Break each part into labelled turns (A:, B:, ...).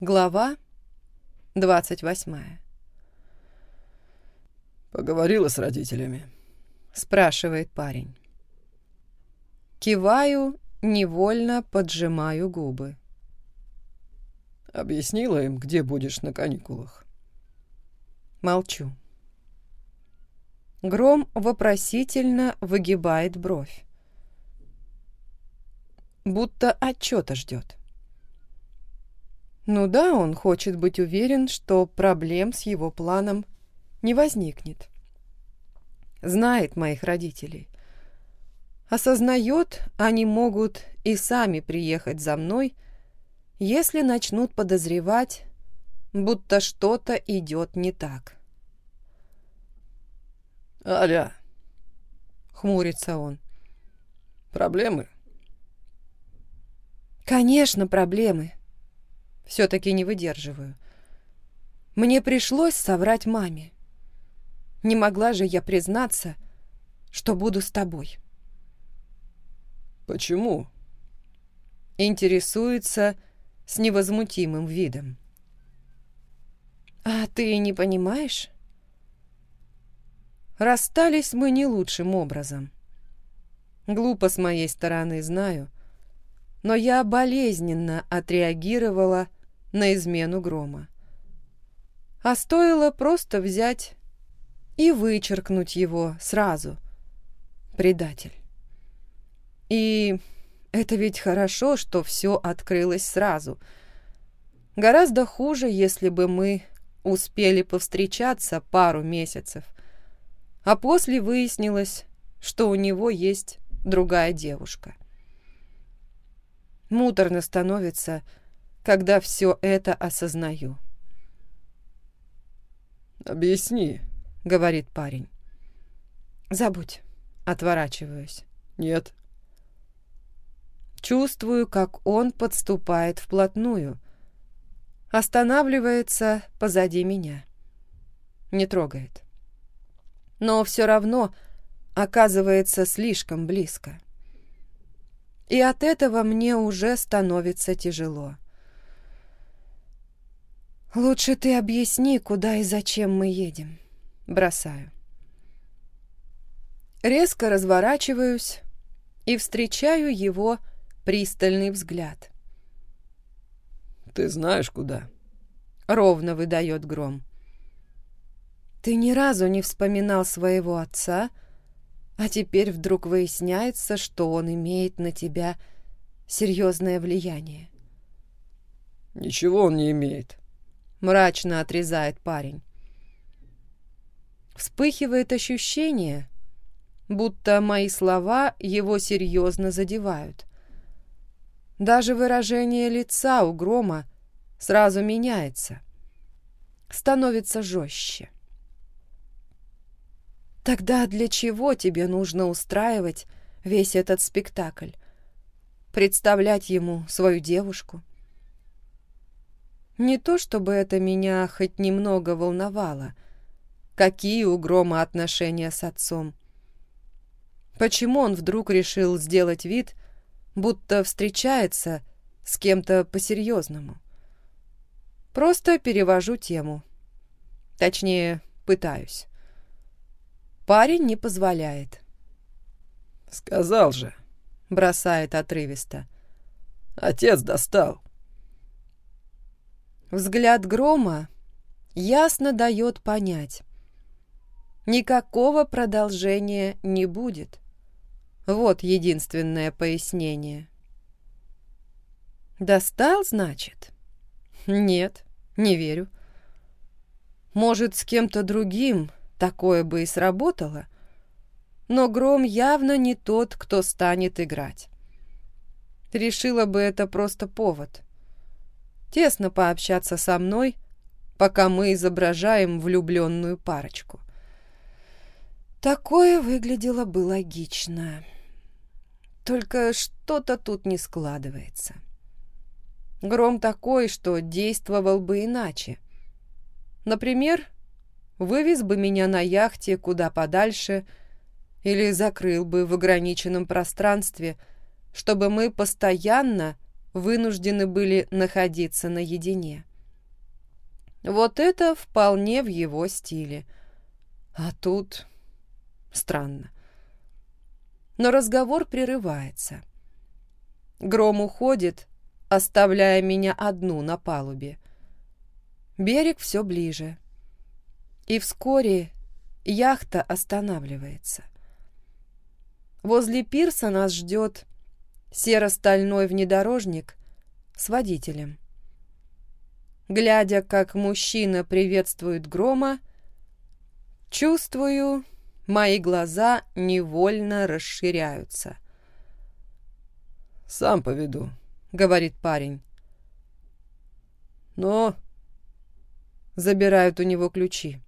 A: Глава двадцать восьмая.
B: «Поговорила с родителями?»
A: — спрашивает парень. Киваю, невольно поджимаю губы.
B: «Объяснила им, где будешь на каникулах?»
A: Молчу. Гром вопросительно выгибает бровь. Будто отчета ждет. Ну да, он хочет быть уверен, что проблем с его планом не возникнет. Знает моих родителей. Осознает, они могут и сами приехать за мной, если начнут подозревать, будто что-то идет не так.
B: «Аля!»
A: — хмурится он.
B: «Проблемы?»
A: «Конечно, проблемы!» Все-таки не выдерживаю. Мне пришлось соврать маме. Не могла же я признаться, что буду с тобой.
B: «Почему?»
A: Интересуется с невозмутимым видом. «А ты не понимаешь?» Расстались мы не лучшим образом. Глупо с моей стороны, знаю, но я болезненно отреагировала на измену грома. А стоило просто взять и вычеркнуть его сразу. Предатель. И это ведь хорошо, что все открылось сразу. Гораздо хуже, если бы мы успели повстречаться пару месяцев, а после выяснилось, что у него есть другая девушка. Муторно становится, когда все это осознаю.
B: «Объясни», —
A: говорит парень. «Забудь», — отворачиваюсь.
B: «Нет».
A: Чувствую, как он подступает вплотную. Останавливается позади меня. Не трогает. Но все равно оказывается слишком близко. И от этого мне уже становится тяжело. «Лучше ты объясни, куда и зачем мы едем». Бросаю. Резко разворачиваюсь и встречаю его пристальный взгляд.
B: «Ты знаешь, куда?»
A: — ровно выдает гром. «Ты ни разу не вспоминал своего отца, а теперь вдруг выясняется, что он имеет на тебя серьезное влияние».
B: «Ничего он не имеет»,
A: мрачно отрезает парень. Вспыхивает ощущение, будто мои слова его серьезно задевают. Даже выражение лица у Грома сразу меняется, становится жестче. Тогда для чего тебе нужно устраивать весь этот спектакль? Представлять ему свою девушку? — не то чтобы это меня хоть немного волновало. Какие у Грома отношения с отцом? Почему он вдруг решил сделать вид, будто встречается с кем-то по-серьезному? Просто перевожу тему. Точнее, пытаюсь. Парень не позволяет.
B: «Сказал же», —
A: бросает отрывисто.
B: «Отец достал».
A: Взгляд грома ясно дает понять. Никакого продолжения не будет. Вот единственное пояснение. «Достал, значит?» «Нет, не верю. Может, с кем-то другим такое бы и сработало, но Гром явно не тот, кто станет играть. Решила бы это просто повод тесно пообщаться со мной, пока мы изображаем влюбленную парочку. Такое выглядело бы логично. Только что-то тут не складывается. Гром такой, что действовал бы иначе. Например, вывез бы меня на яхте куда подальше или закрыл бы в ограниченном пространстве, чтобы мы постоянно вынуждены были находиться наедине. Вот это вполне в его стиле. А тут странно. Но разговор прерывается. Гром уходит, оставляя меня одну на палубе. Берег все ближе. И вскоре яхта останавливается. Возле пирса нас ждет серо-стальной внедорожник с водителем. Глядя, как мужчина приветствует грома, чувствую, мои глаза невольно расширяются.
B: «Сам поведу», —
A: говорит парень.
B: «Но...»
A: Забирают у него ключи.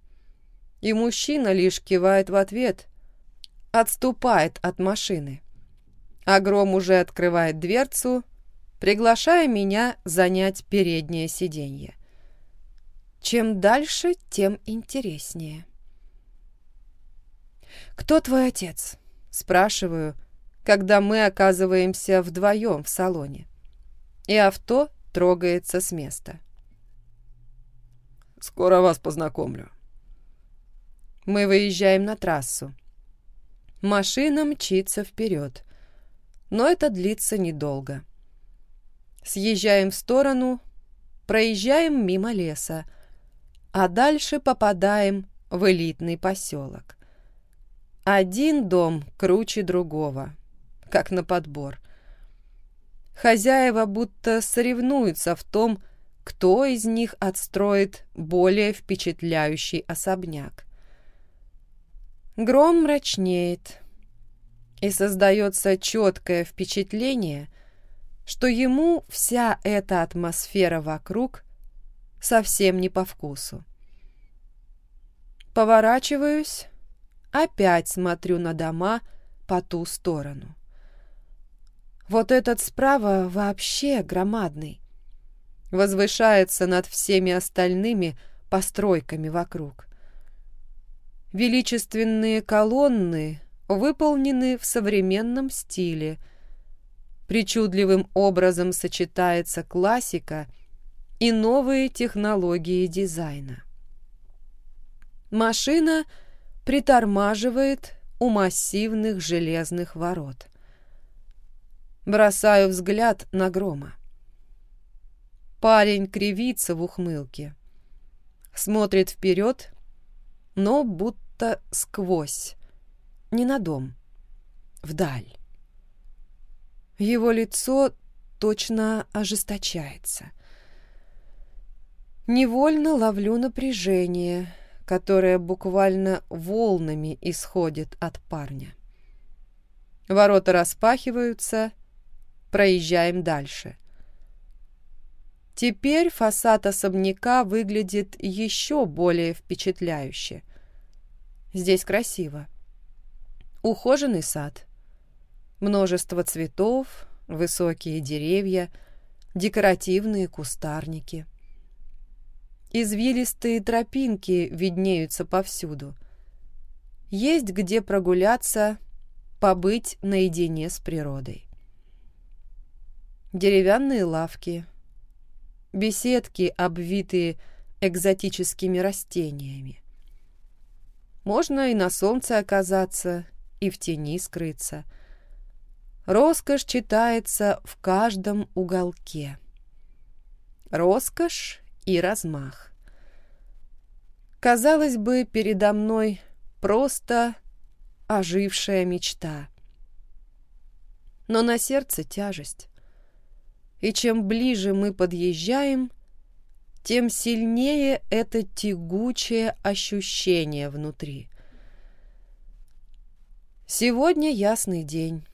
A: И мужчина лишь кивает в ответ, отступает от машины. Агром уже открывает дверцу, приглашая меня занять переднее сиденье. Чем дальше, тем интереснее. «Кто твой отец?» — спрашиваю, когда мы оказываемся вдвоем в салоне. И авто трогается с места.
B: «Скоро вас познакомлю».
A: Мы выезжаем на трассу. Машина мчится вперед, но это длится недолго. Съезжаем в сторону, проезжаем мимо леса, а дальше попадаем в элитный поселок. Один дом круче другого, как на подбор. Хозяева будто соревнуются в том, кто из них отстроит более впечатляющий особняк. Гром мрачнеет, и создается четкое впечатление, что ему вся эта атмосфера вокруг совсем не по вкусу. Поворачиваюсь, опять смотрю на дома по ту сторону. Вот этот справа вообще громадный. Возвышается над всеми остальными постройками вокруг. Величественные колонны выполнены в современном стиле. Причудливым образом сочетается классика и новые технологии дизайна. Машина притормаживает у массивных железных ворот. Бросаю взгляд на грома. Парень кривится в ухмылке. Смотрит вперед, но будто сквозь не на дом, вдаль. Его лицо точно ожесточается. Невольно ловлю напряжение, которое буквально волнами исходит от парня. Ворота распахиваются, проезжаем дальше. Теперь фасад особняка выглядит еще более впечатляюще. Здесь красиво. Ухоженный сад. Множество цветов, высокие деревья, декоративные кустарники. Извилистые тропинки виднеются повсюду. Есть где прогуляться, побыть наедине с природой. Деревянные лавки, беседки, обвитые экзотическими растениями. Можно и на солнце оказаться, и в тени скрыться. Роскошь читается в каждом уголке. Роскошь и размах. Казалось бы, передо мной просто ожившая мечта. Но на сердце тяжесть. И чем ближе мы подъезжаем, тем сильнее это тягучее ощущение внутри. Сегодня ясный день,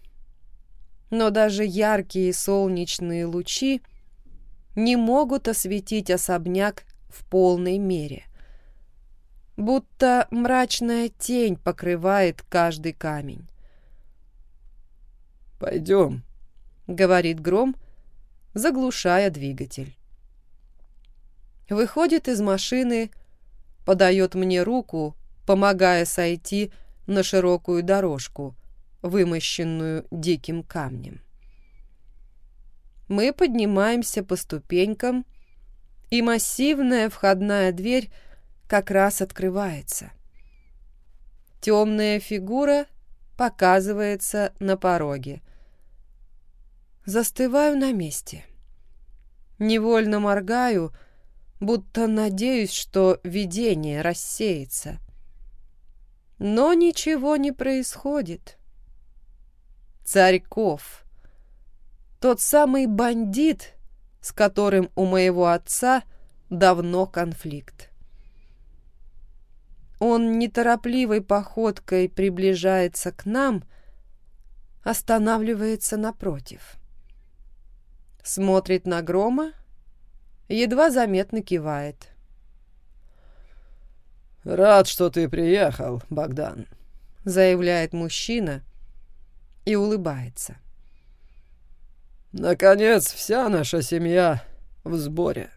A: но даже яркие солнечные лучи не могут осветить особняк в полной мере. Будто мрачная тень покрывает каждый камень.
B: «Пойдем», —
A: говорит Гром, заглушая двигатель. Выходит из машины, подает мне руку, помогая сойти на широкую дорожку, вымощенную диким камнем. Мы поднимаемся по ступенькам, и массивная входная дверь как раз открывается. Темная фигура показывается на пороге. Застываю на месте. Невольно моргаю, будто надеюсь, что видение рассеется. Но ничего не происходит. Царьков. Тот самый бандит, с которым у моего отца давно конфликт. Он неторопливой походкой приближается к нам, останавливается напротив. Смотрит на грома, едва заметно кивает.
B: «Рад, что ты приехал, Богдан», —
A: заявляет мужчина и улыбается.
B: «Наконец, вся наша семья в сборе».